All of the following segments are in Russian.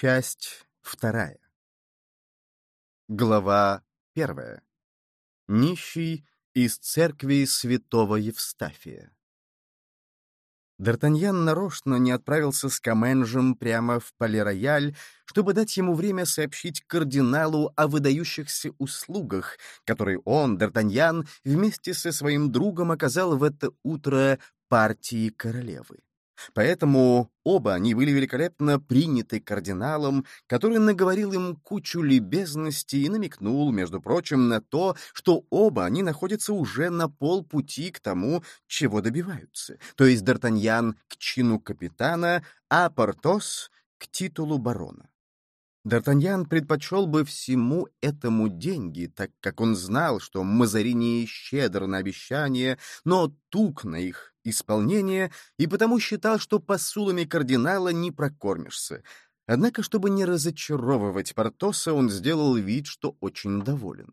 Часть вторая. Глава первая. Нищий из церкви святого Евстафия. Д'Артаньян нарочно не отправился с Каменжем прямо в Пале-Рояль, чтобы дать ему время сообщить кардиналу о выдающихся услугах, которые он, Д'Артаньян, вместе со своим другом оказал в это утро партии королевы. Поэтому оба они были великолепно приняты кардиналом, который наговорил им кучу любезностей и намекнул, между прочим, на то, что оба они находятся уже на полпути к тому, чего добиваются, то есть Д'Артаньян к чину капитана, а Портос — к титулу барона. Д'Артаньян предпочел бы всему этому деньги, так как он знал, что Мазарини щедр на обещания, но тук на их исполнение, и потому считал, что посулами кардинала не прокормишься. Однако, чтобы не разочаровывать Портоса, он сделал вид, что очень доволен.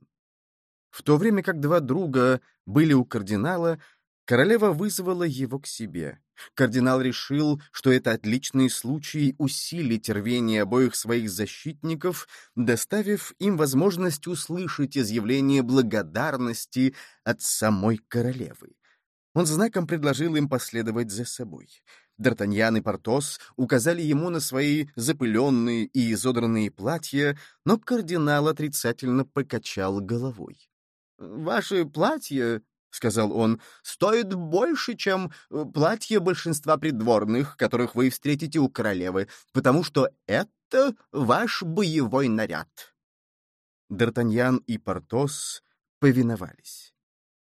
В то время как два друга были у кардинала, королева вызвала его к себе. Кардинал решил, что это отличный случай усилить рвение обоих своих защитников, доставив им возможность услышать изъявление благодарности от самой королевы. Он знаком предложил им последовать за собой. Д'Артаньян и Портос указали ему на свои запыленные и изодранные платья, но кардинал отрицательно покачал головой. «Ваши платья, — сказал он, — стоят больше, чем э, платья большинства придворных, которых вы встретите у королевы, потому что это ваш боевой наряд». Д'Артаньян и Портос повиновались.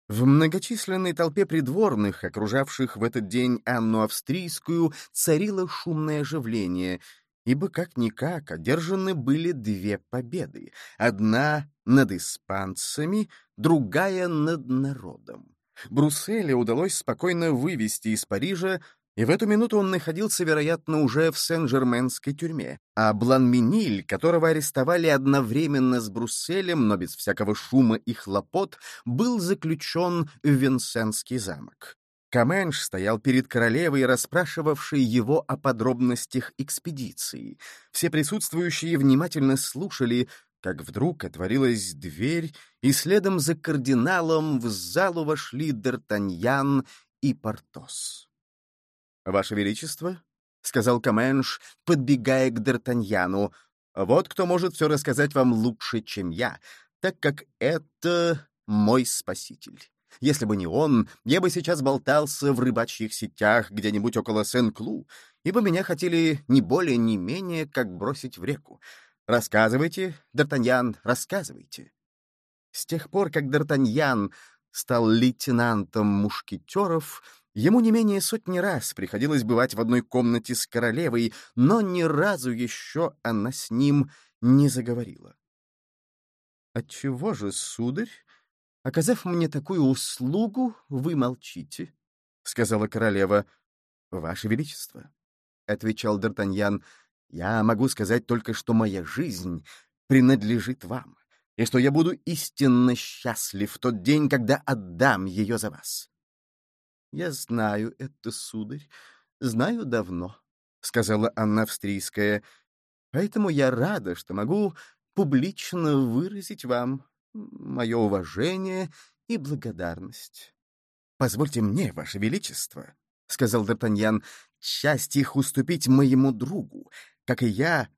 В многочисленной толпе придворных, окружавших в этот день Анну Австрийскую, царило шумное оживление, ибо как-никак одержаны были две победы. Одна над испанцами, другая над народом. Брусселе удалось спокойно вывести из Парижа и в эту минуту он находился, вероятно, уже в Сен-Жерменской тюрьме, а Блан-Миниль, которого арестовали одновременно с Брусселем, но без всякого шума и хлопот, был заключен в Винсентский замок. Каменш стоял перед королевой, расспрашивавшей его о подробностях экспедиции. Все присутствующие внимательно слушали, как вдруг отворилась дверь, и следом за кардиналом в залу вошли Д'Артаньян и Портос. «Ваше Величество», — сказал Каменш, подбегая к Д'Артаньяну, — «вот кто может все рассказать вам лучше, чем я, так как это мой спаситель. Если бы не он, я бы сейчас болтался в рыбачьих сетях где-нибудь около Сен-Клу, ибо меня хотели не более, не менее, как бросить в реку. Рассказывайте, Д'Артаньян, рассказывайте». С тех пор, как Д'Артаньян стал лейтенантом мушкетеров, Ему не менее сотни раз приходилось бывать в одной комнате с королевой, но ни разу еще она с ним не заговорила. «Отчего же, сударь, оказав мне такую услугу, вы молчите?» — сказала королева. «Ваше Величество», — отвечал Д'Артаньян, — «я могу сказать только, что моя жизнь принадлежит вам, и что я буду истинно счастлив в тот день, когда отдам ее за вас. «Я знаю это, сударь, знаю давно», — сказала Анна Австрийская. «Поэтому я рада, что могу публично выразить вам мое уважение и благодарность». «Позвольте мне, Ваше Величество», — сказал Д'Артаньян, — «часть их уступить моему другу, как и я...»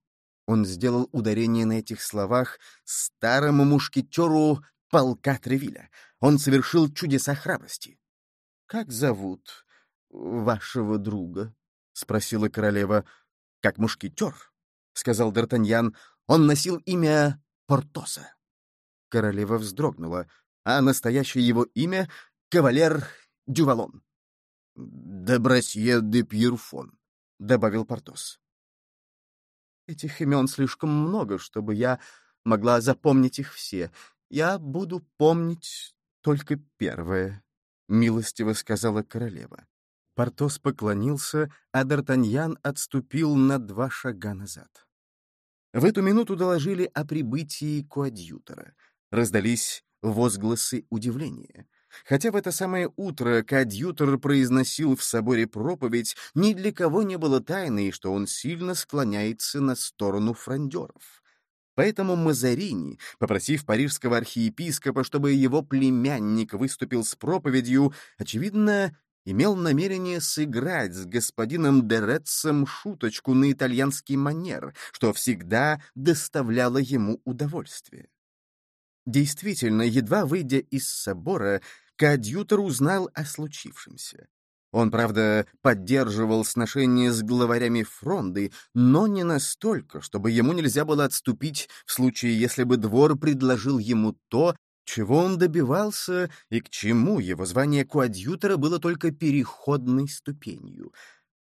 Он сделал ударение на этих словах старому мушкетеру полка Тревиля. Он совершил чудеса храбрости. «Как зовут вашего друга?» — спросила королева. «Как мушкетер», — сказал Д'Артаньян. «Он носил имя Портоса». Королева вздрогнула, а настоящее его имя — кавалер Дювалон. «Дебрасье де Пьерфон», — добавил Портос. «Этих имен слишком много, чтобы я могла запомнить их все. Я буду помнить только первое», — милостиво сказала королева. Портос поклонился, а Д'Артаньян отступил на два шага назад. В эту минуту доложили о прибытии коадьютора. Раздались возгласы удивления. Хотя в это самое утро коадьютор произносил в соборе проповедь, ни для кого не было тайны, что он сильно склоняется на сторону фрондеров. Поэтому Мазарини, попросив парижского архиепископа, чтобы его племянник выступил с проповедью, очевидно, имел намерение сыграть с господином Дерецем шуточку на итальянский манер, что всегда доставляло ему удовольствие. Действительно, едва выйдя из собора, коадьютор узнал о случившемся. Он, правда, поддерживал сношения с главарями фронды, но не настолько, чтобы ему нельзя было отступить в случае, если бы двор предложил ему то, чего он добивался и к чему его звание коадьютора было только переходной ступенью.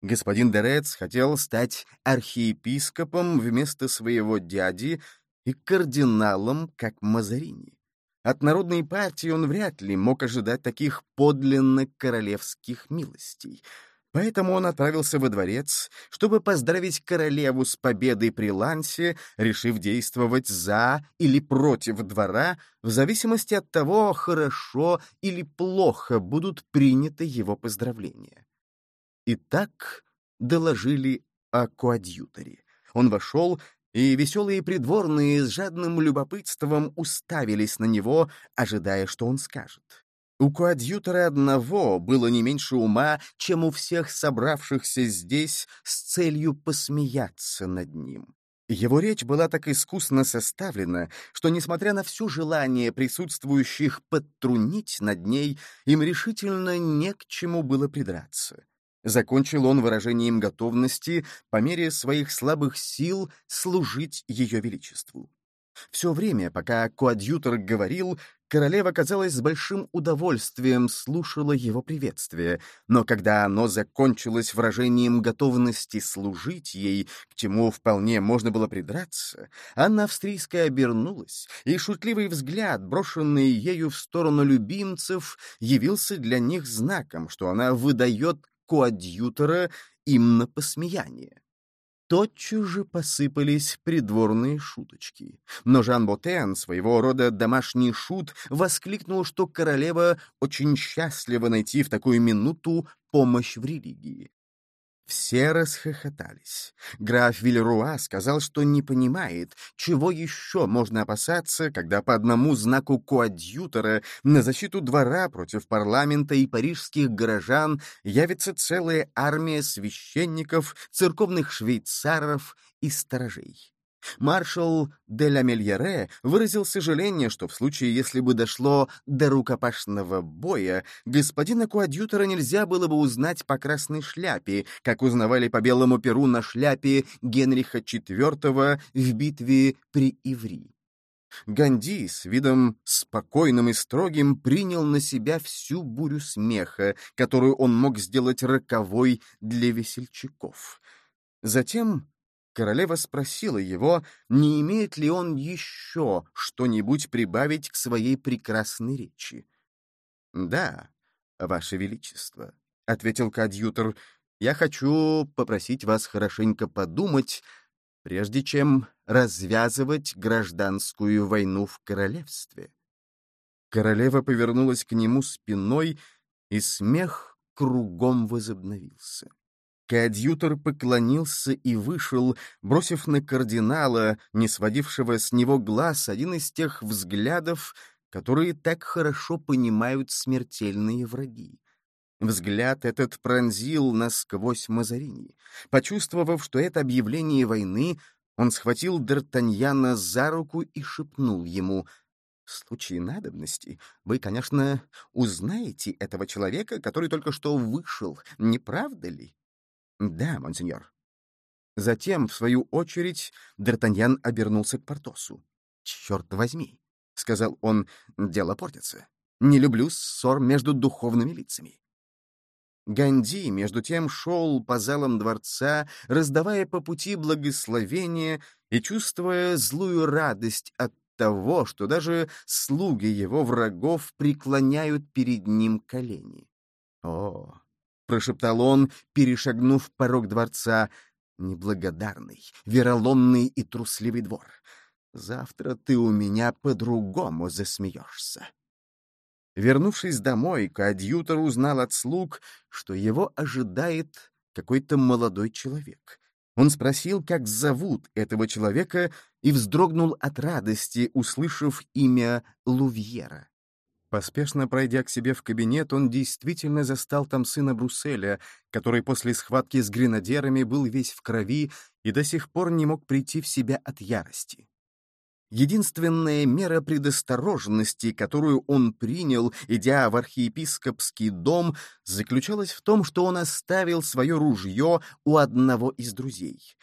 Господин Дерец хотел стать архиепископом вместо своего дяди и кардиналом, как Мазарини. От народной партии он вряд ли мог ожидать таких подлинно королевских милостей. Поэтому он отправился во дворец, чтобы поздравить королеву с победой при Лансе, решив действовать за или против двора, в зависимости от того, хорошо или плохо будут приняты его поздравления. Итак, доложили о коадьюторе. Он вошел и веселые придворные с жадным любопытством уставились на него, ожидая, что он скажет. У коадьютора одного было не меньше ума, чем у всех собравшихся здесь с целью посмеяться над ним. Его речь была так искусно составлена, что, несмотря на все желание присутствующих подтрунить над ней, им решительно не к чему было придраться. Закончил он выражением готовности по мере своих слабых сил служить ее величеству. Все время, пока коадьютор говорил, королева, казалось, с большим удовольствием слушала его приветствие, но когда оно закончилось выражением готовности служить ей, к чему вполне можно было придраться, Анна Австрийская обернулась, и шутливый взгляд, брошенный ею в сторону любимцев, явился для них знаком, что она выдает коадьютора им на посмеяние. Тотчас же посыпались придворные шуточки. Но Жан Ботен, своего рода домашний шут, воскликнул, что королева очень счастлива найти в такую минуту помощь в религии. Все расхохотались. Граф Вильруа сказал, что не понимает, чего еще можно опасаться, когда по одному знаку коадьютора на защиту двора против парламента и парижских горожан явится целая армия священников, церковных швейцаров и сторожей. Маршал де ла Мельере выразил сожаление, что в случае, если бы дошло до рукопашного боя, господина коадьютора нельзя было бы узнать по красной шляпе, как узнавали по белому перу на шляпе Генриха IV в битве при Иври. Ганди с видом спокойным и строгим принял на себя всю бурю смеха, которую он мог сделать роковой для весельчаков. Затем Королева спросила его, не имеет ли он еще что-нибудь прибавить к своей прекрасной речи. «Да, Ваше Величество», — ответил коадьютор, — «я хочу попросить вас хорошенько подумать, прежде чем развязывать гражданскую войну в королевстве». Королева повернулась к нему спиной, и смех кругом возобновился. Коадьютор поклонился и вышел, бросив на кардинала, не сводившего с него глаз, один из тех взглядов, которые так хорошо понимают смертельные враги. Взгляд этот пронзил насквозь Мазарини. Почувствовав, что это объявление войны, он схватил Д'Артаньяна за руку и шепнул ему — в случае надобности вы, конечно, узнаете этого человека, который только что вышел, не правда ли? «Да, монсеньор». Затем, в свою очередь, Д'Артаньян обернулся к Портосу. «Черт возьми», — сказал он, — «дело портится. Не люблю ссор между духовными лицами». Ганди, между тем, шел по залам дворца, раздавая по пути благословения и чувствуя злую радость от того, что даже слуги его врагов преклоняют перед ним колени. О, — прошептал он, перешагнув порог дворца. «Неблагодарный, вероломный и трусливый двор. Завтра ты у меня по-другому засмеешься». Вернувшись домой, коадьютор узнал от слуг, что его ожидает какой-то молодой человек. Он спросил, как зовут этого человека, и вздрогнул от радости, услышав имя Лувьера. Поспешно пройдя к себе в кабинет, он действительно застал там сына Брусселя, который после схватки с гренадерами был весь в крови и до сих пор не мог прийти в себя от ярости. Единственная мера предосторожности, которую он принял, идя в архиепископский дом, заключалась в том, что он оставил свое ружье у одного из друзей.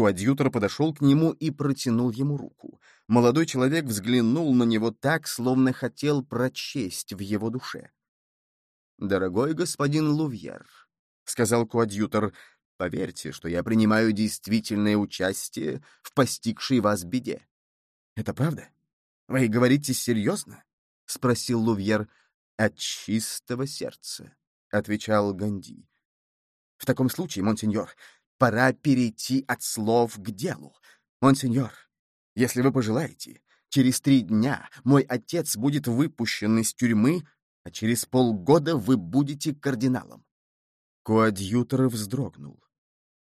Коадьютор подошел к нему и протянул ему руку. Молодой человек взглянул на него так, словно хотел прочесть в его душе. «Дорогой господин Лувьер», — сказал коадьютор, — «поверьте, что я принимаю действительное участие в постигшей вас беде. «Это правда? Вы говорите серьезно?» — спросил Лувьер. «От чистого сердца», — отвечал Ганди. «В таком случае, монсеньор, пора перейти от слов к делу. Монсеньор, если вы пожелаете, через три дня мой отец будет выпущен из тюрьмы, а через полгода вы будете кардиналом». Коадьютор вздрогнул.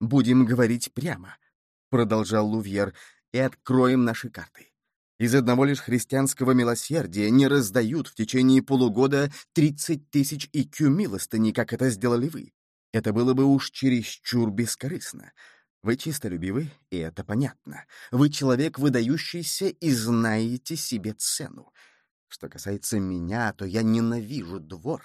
«Будем говорить прямо», — продолжал Лувьер, — «и откроем наши карты. Из одного лишь христианского милосердия не раздают в течение полугода 30 тысяч икю милостыни, как это сделали вы. Это было бы уж чересчур бескорыстно. Вы чистолюбивы, и это понятно. Вы человек выдающийся и знаете себе цену. Что касается меня, то я ненавижу двор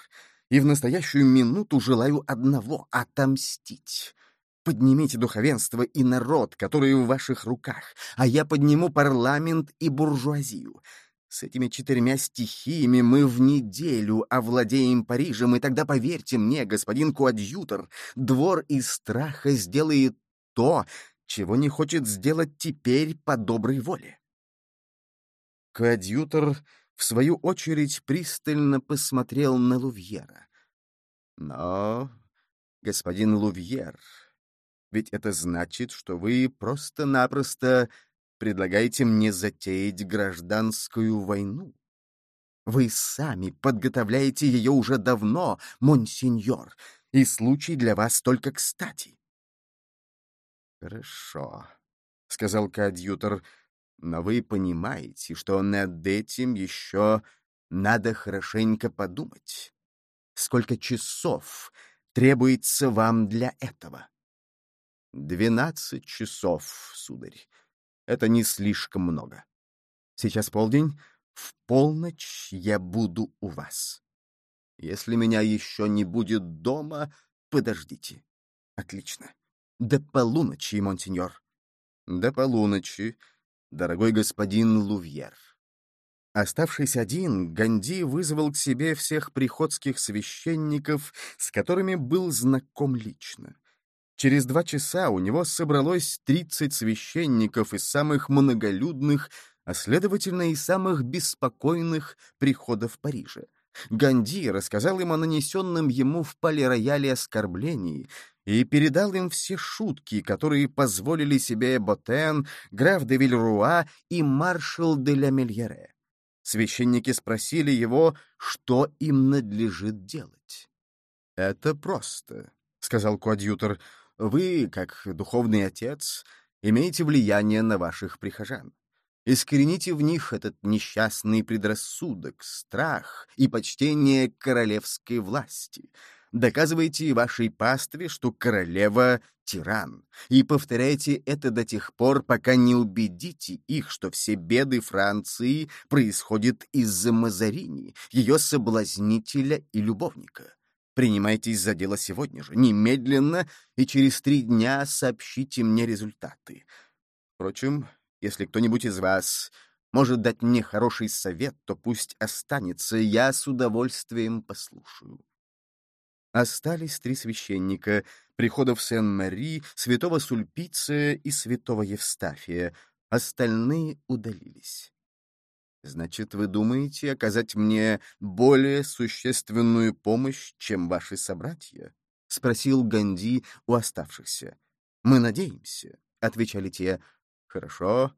и в настоящую минуту желаю одного — отомстить. Поднимите духовенство и народ, который в ваших руках, а я подниму парламент и буржуазию. С этими четырьмя стихиями мы в неделю овладеем Парижем, и тогда, поверьте мне, господин Куадьютор, двор из страха сделает то, чего не хочет сделать теперь по доброй воле. Коадьютор, в свою очередь, пристально посмотрел на Лувьера. Но, господин Лувьер, ведь это значит, что вы просто-напросто предлагаете мне затеять гражданскую войну. Вы сами подготовляете ее уже давно, монсеньор, и случай для вас только кстати. Хорошо, — сказал коадьютор, — но вы понимаете, что над этим еще надо хорошенько подумать. Сколько часов требуется вам для этого? Двенадцать часов, сударь. Это не слишком много. Сейчас полдень. В полночь я буду у вас. Если меня еще не будет дома, подождите. Отлично. До полуночи, монсеньор. До полуночи, дорогой господин Лувьер. Оставшись один, Ганди вызвал к себе всех приходских священников, с которыми был знаком лично. Через два часа у него собралось 30 священников из самых многолюдных, а следовательно и самых беспокойных приходов Парижа. Ганди рассказал им о нанесенном ему в пале-рояле оскорблении и передал им все шутки, которые позволили себе Ботен, граф де Вильруа и маршал де ля Мельере. Священники спросили его, что им надлежит делать. «Это просто», — сказал коадьютор, — вы, как духовный отец, имеете влияние на ваших прихожан. Искорените в них этот несчастный предрассудок, страх и почтение королевской власти. Доказывайте вашей пастве, что королева — тиран, и повторяйте это до тех пор, пока не убедите их, что все беды Франции происходят из-за Мазарини, ее соблазнителя и любовника. Принимайтесь за дело сегодня же, немедленно, и через три дня сообщите мне результаты. Впрочем, если кто-нибудь из вас может дать мне хороший совет, то пусть останется, я с удовольствием послушаю. Остались три священника, приходов Сен-Мари, святого Сульпиция и святого Евстафия. Остальные удалились. Значит, вы думаете оказать мне более существенную помощь, чем ваши собратья? — спросил Ганди у оставшихся. — Мы надеемся, — отвечали те. — Хорошо.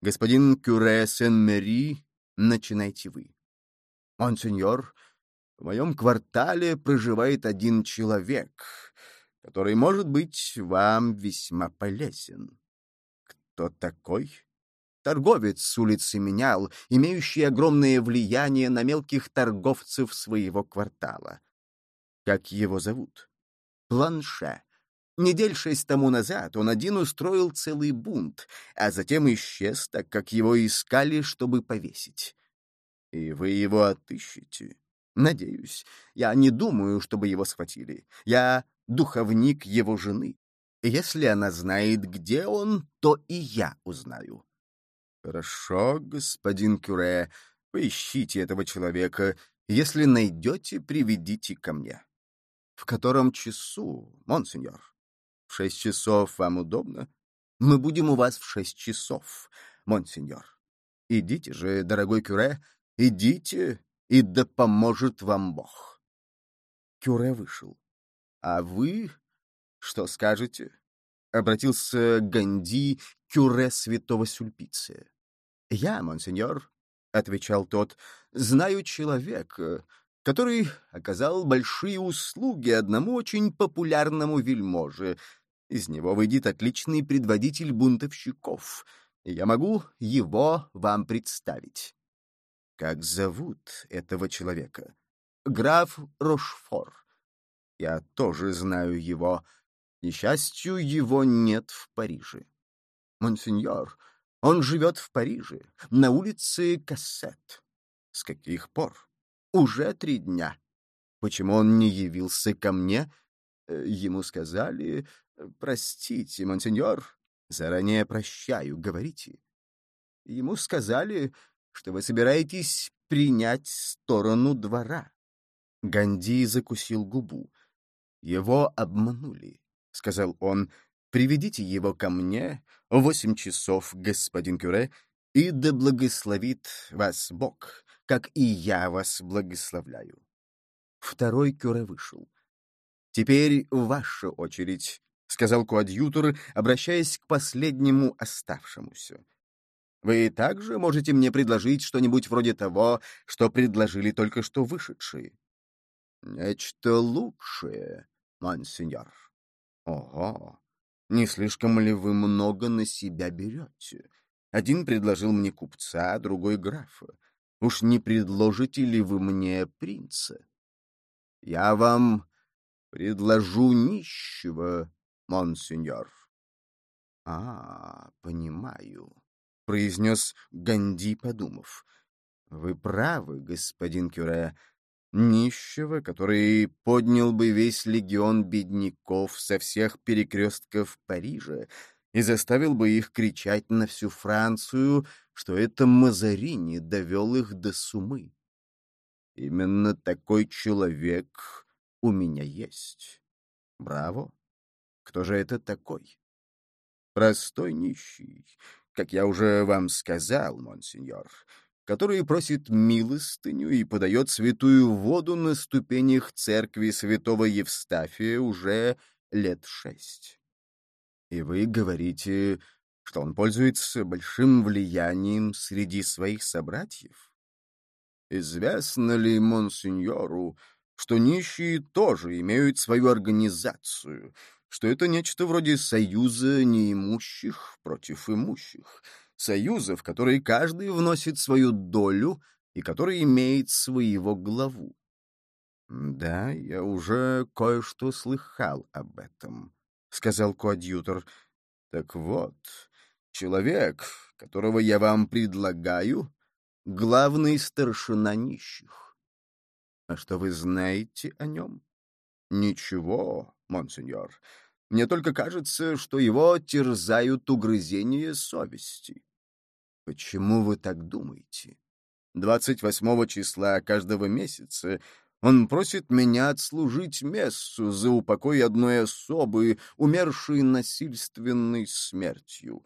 Господин Кюре Сен-Мери, начинайте вы. монсеньор, в моем квартале проживает один человек, который может быть вам весьма полезен. Кто такой? Торговец с улицы Менял, имеющий огромное влияние на мелких торговцев своего квартала. Как его зовут? Планше. Недель шесть тому назад он один устроил целый бунт, а затем исчез, так как его искали, чтобы повесить. И вы его отыщете? Надеюсь. Я не думаю, чтобы его схватили. Я духовник его жены. Если она знает, где он, то и я узнаю. Хорошо, господин Кюре, поищите этого человека. Если найдете, приведите ко мне. В котором часу, монсеньор? В шесть часов вам удобно? Мы будем у вас в шесть часов, монсеньор. Идите же, дорогой Кюре, идите, и да поможет вам Бог. Кюре вышел. А вы что скажете? Обратился Ганди кюре святого Сульпиция. Я, монсеньор, — отвечал тот, — знаю человека, который оказал большие услуги одному очень популярному вельможе, из него выйдет отличный предводитель бунтовщиков, и я могу его вам представить. Как зовут этого человека? Граф Рошфор. Я тоже знаю его. Несчастью, его нет в Париже. Монсеньор, он живет в Париже, на улице Кассет. С каких пор? Уже три дня. Почему он не явился ко мне? Э, ему сказали, «Простите, монсеньор, заранее прощаю, говорите». Ему сказали, что вы собираетесь принять сторону двора. Ганди закусил губу. Его обманули, — сказал он. Приведите его ко мне в восемь часов, господин Кюре, и да благословит вас Бог, как и я вас благословляю. Второй Кюре вышел. «Теперь ваша очередь», — сказал коадьютор, обращаясь к последнему оставшемуся. «Вы также можете мне предложить что-нибудь вроде того, что предложили только что вышедшие?» «Нечто лучшее, монсеньор». «Ого! Не слишком ли вы много на себя берете? Один предложил мне купца, другой — графа. Уж не предложите ли вы мне принца?» «Я вам предложу нищего, монсеньор». «А, понимаю», — произнес Ганди, подумав. «Вы правы, господин Кюре. Нищего, который поднял бы весь легион бедняков со всех перекрестков Парижа и заставил бы их кричать на всю Францию, что это Мазарини довел их до сумы. Именно такой человек у меня есть. Браво! Кто же это такой? Простой нищий, как я уже вам сказал, монсеньор, который просит милостыню и подает святую воду на ступенях церкви святого Евстафия уже лет шесть. И вы говорите, что он пользуется большим влиянием среди своих собратьев? Известно ли монсеньору, что нищие тоже имеют свою организацию, что это нечто вроде союза неимущих против имущих, союза, в который каждый вносит свою долю и который имеет своего главу. «Да, я уже кое-что слыхал об этом», — сказал коадьютор. «Так вот, человек, которого я вам предлагаю, — главный старшина нищих. А что вы знаете о нем? Ничего, монсеньор. Мне только кажется, что его терзают угрызения совести. Почему вы так думаете? 28 числа каждого месяца он просит меня отслужить мессу за упокой одной особы, умершей насильственной смертью.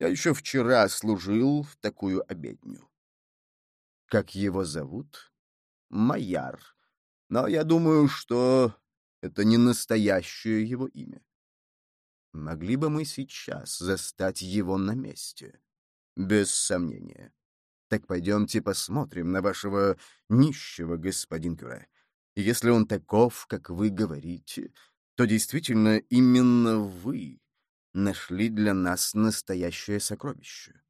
Я еще вчера служил в такую обедню. Как его зовут? Майяр. Но я думаю, что это не настоящее его имя. Могли бы мы сейчас застать его на месте? Без сомнения. Так пойдемте посмотрим на вашего нищего, господин Кюре. Если он таков, как вы говорите, то действительно именно вы нашли для нас настоящее сокровище.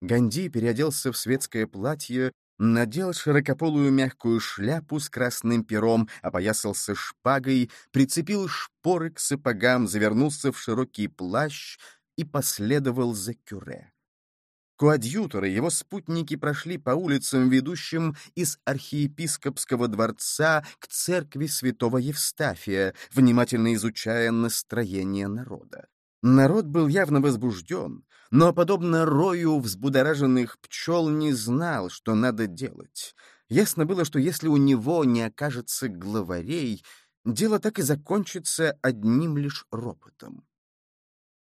Ганди переоделся в светское платье, надел широкополую мягкую шляпу с красным пером, опоясался шпагой, прицепил шпоры к сапогам, завернулся в широкий плащ и последовал за кюре. Коадьюторы, его спутники прошли по улицам, ведущим из архиепископского дворца к церкви святого Евстафия, внимательно изучая настроение народа. Народ был явно возбужден, но, подобно рою взбудораженных пчел, не знал, что надо делать. Ясно было, что если у него не окажется главарей, дело так и закончится одним лишь ропотом.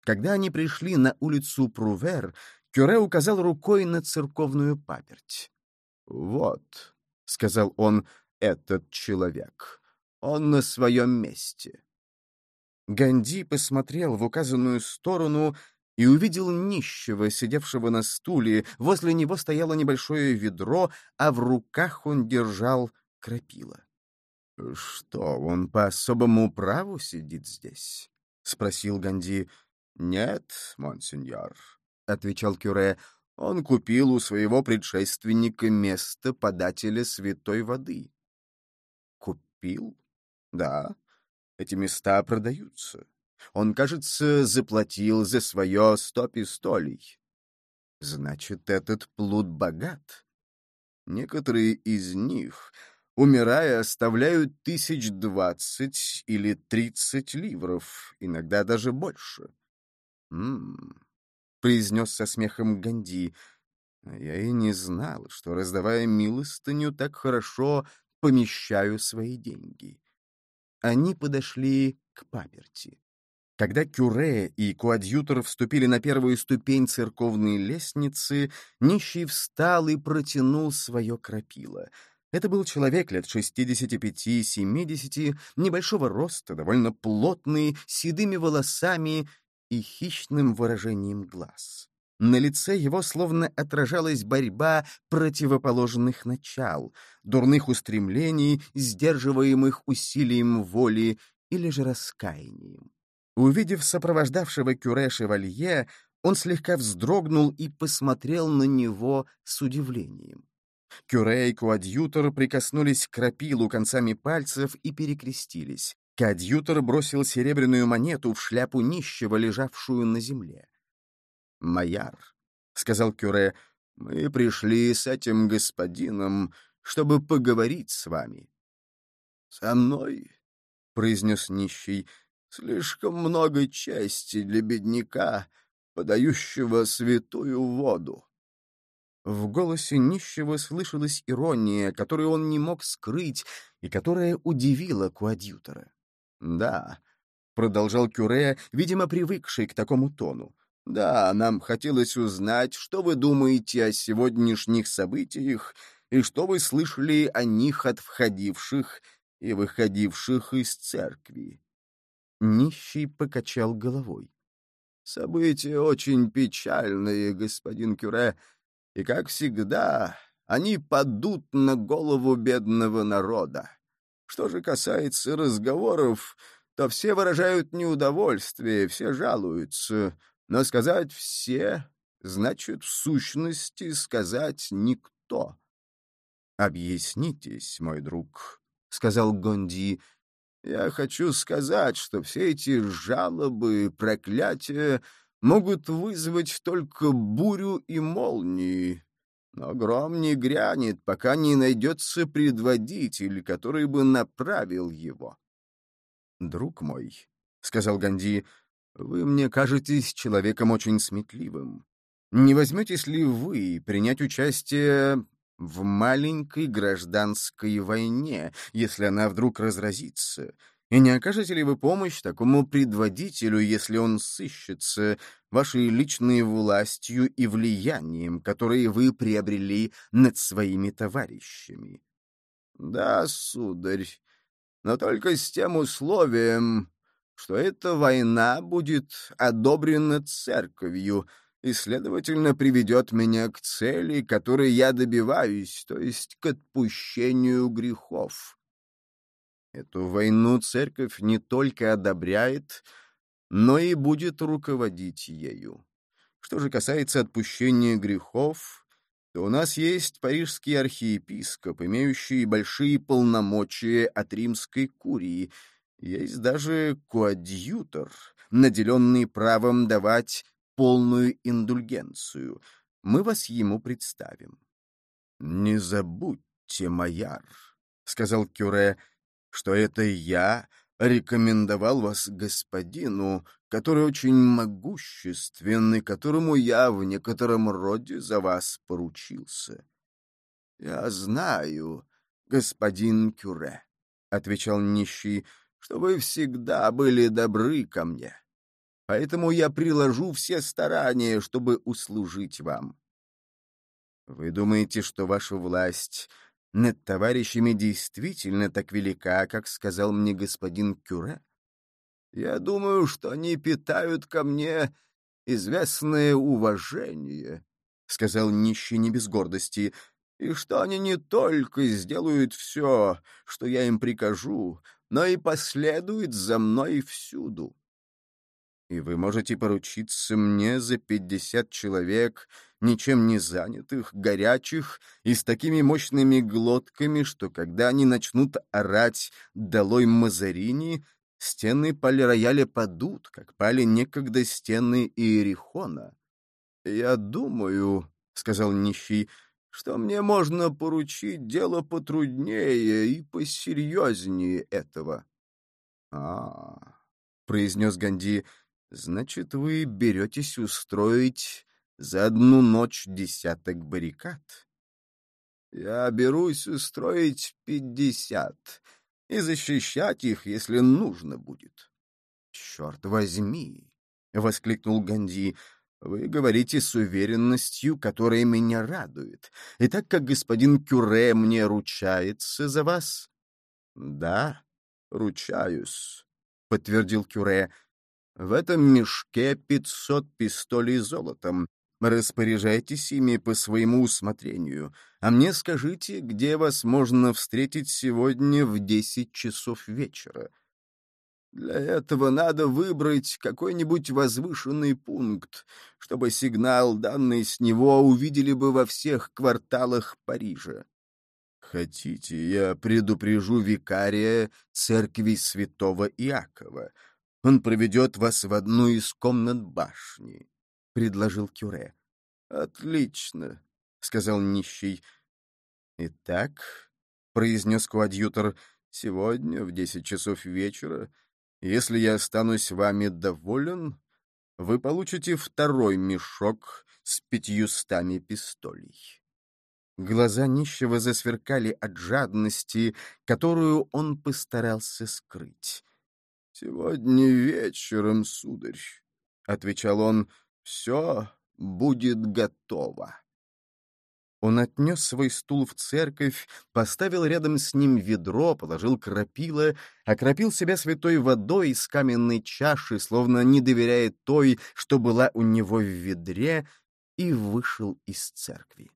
Когда они пришли на улицу Прувер, Кюре указал рукой на церковную паперть. «Вот», — сказал он, — «этот человек. Он на своем месте». Ганди посмотрел в указанную сторону и увидел нищего, сидевшего на стуле. Возле него стояло небольшое ведро, а в руках он держал крапила. «Что, он по особому праву сидит здесь?» — спросил Ганди. «Нет, монсеньор», — отвечал Кюре, — он купил у своего предшественника место подателя святой воды. Купил? Да. Эти места продаются. Он, кажется, заплатил за свое сто пистолей. Значит, этот плут богат. Некоторые из них, умирая, оставляют тысяч двадцать или тридцать ливров, иногда даже больше. М -м, произнес со смехом Ганди. Я и не знал, что, раздавая милостыню, так хорошо помещаю свои деньги. Они подошли к паперти. Когда Кюре и Коадьютор вступили на первую ступень церковной лестницы, нищий встал и протянул свое крапило. Это был человек лет 65-70, небольшого роста, довольно плотный, с седыми волосами и хищным выражением глаз. На лице его словно отражалась борьба противоположных начал, дурных устремлений, сдерживаемых усилием воли или же раскаянием. Увидев сопровождавшего Кюре Шевалье, он слегка вздрогнул и посмотрел на него с удивлением. Кюре и Куадьютор прикоснулись к крапилу концами пальцев и перекрестились. Кадьютор бросил серебряную монету в шляпу нищего, лежавшую на земле. «Майар», — сказал Кюре, — «мы пришли с этим господином, чтобы поговорить с вами». «Со мной?» — произнес нищий. «Слишком много чести для бедняка, подающего святую воду». В голосе нищего слышалась ирония, которую он не мог скрыть и которая удивила Куадьютора. «Да», — продолжал Кюре, видимо, привыкший к такому тону. «Да, нам хотелось узнать, что вы думаете о сегодняшних событиях и что вы слышали о них от входивших и выходивших из церкви». Нищий покачал головой. «События очень печальные, господин Кюре, и, как всегда, они падут на голову бедного народа. Что же касается разговоров, то все выражают неудовольствие, все жалуются, но сказать «все» значит в сущности сказать «никто». «Объяснитесь, мой друг», — сказал Гонди. «Я хочу сказать, что все эти жалобы, проклятия могут вызвать только бурю и молнии, но гром не грянет, пока не найдется предводитель, который бы направил его. «Друг мой», — сказал Ганди, — «вы мне кажетесь человеком очень сметливым. Не возьметесь ли вы принять участие в маленькой гражданской войне, если она вдруг разразится, и не окажете ли вы помощь такому предводителю, если он сыщется, вашей личной властью и влиянием, которые вы приобрели над своими товарищами? Да, сударь, но только с тем условием, что эта война будет одобрена церковью, и, следовательно, приведет меня к цели, которой я добиваюсь, то есть к отпущению грехов. Эту войну церковь не только одобряет, но и будет руководить ею. Что же касается отпущения грехов, то у нас есть парижский архиепископ, имеющий большие полномочия от римской курии, есть даже коадьютор, наделенный правом давать полную индульгенцию. Мы вас ему представим. — Не забудьте, Майар, — сказал Кюре, — что это я рекомендовал вас господину, который очень могущественный, которому я в некотором роде за вас поручился. — Я знаю, господин Кюре, — отвечал нищий, — что вы всегда были добры ко мне. Поэтому я приложу все старания, чтобы услужить вам. Вы думаете, что ваша власть над товарищами действительно так велика, как сказал мне господин Кюре? Я думаю, что они питают ко мне известное уважение, — сказал нищий не без гордости, — и что они не только сделают все, что я им прикажу, но и последуют за мной всюду и вы можете поручиться мне за пятьдесят человек, ничем не занятых, горячих и с такими мощными глотками, что когда они начнут орать «Долой Мазарини», стены полирояля падут, как пали некогда стены Иерихона. «Я думаю», — сказал нищий, — «что мне можно поручить дело потруднее и посерьезнее этого». «А-а-а», произнес Ганди, — Значит, вы беретесь устроить за одну ночь десяток баррикад? Я берусь устроить пятьдесят и защищать их, если нужно будет. Черт возьми! — воскликнул Ганди. Вы говорите с уверенностью, которая меня радует. И так как господин Кюре мне ручается за вас... — Да, ручаюсь, — подтвердил Кюре. В этом мешке пятьсот пистолей золотом. Распоряжайтесь ими по своему усмотрению, а мне скажите, где вас можно встретить сегодня в десять часов вечера. Для этого надо выбрать какой-нибудь возвышенный пункт, чтобы сигнал, данный с него, увидели бы во всех кварталах Парижа. Хотите, я предупрежу викария церкви святого Иакова — он проведет вас в одну из комнат башни, — предложил Кюре. — Отлично, — сказал нищий. — Итак, — произнес коадьютор, — сегодня в десять часов вечера, если я останусь вами доволен, вы получите второй мешок с пятьюстами пистолей. Глаза нищего засверкали от жадности, которую он постарался скрыть. «Сегодня вечером, сударь», — отвечал он, — «все будет готово». Он отнес свой стул в церковь, поставил рядом с ним ведро, положил крапила, окропил себя святой водой из каменной чаши, словно не доверяя той, что была у него в ведре, и вышел из церкви.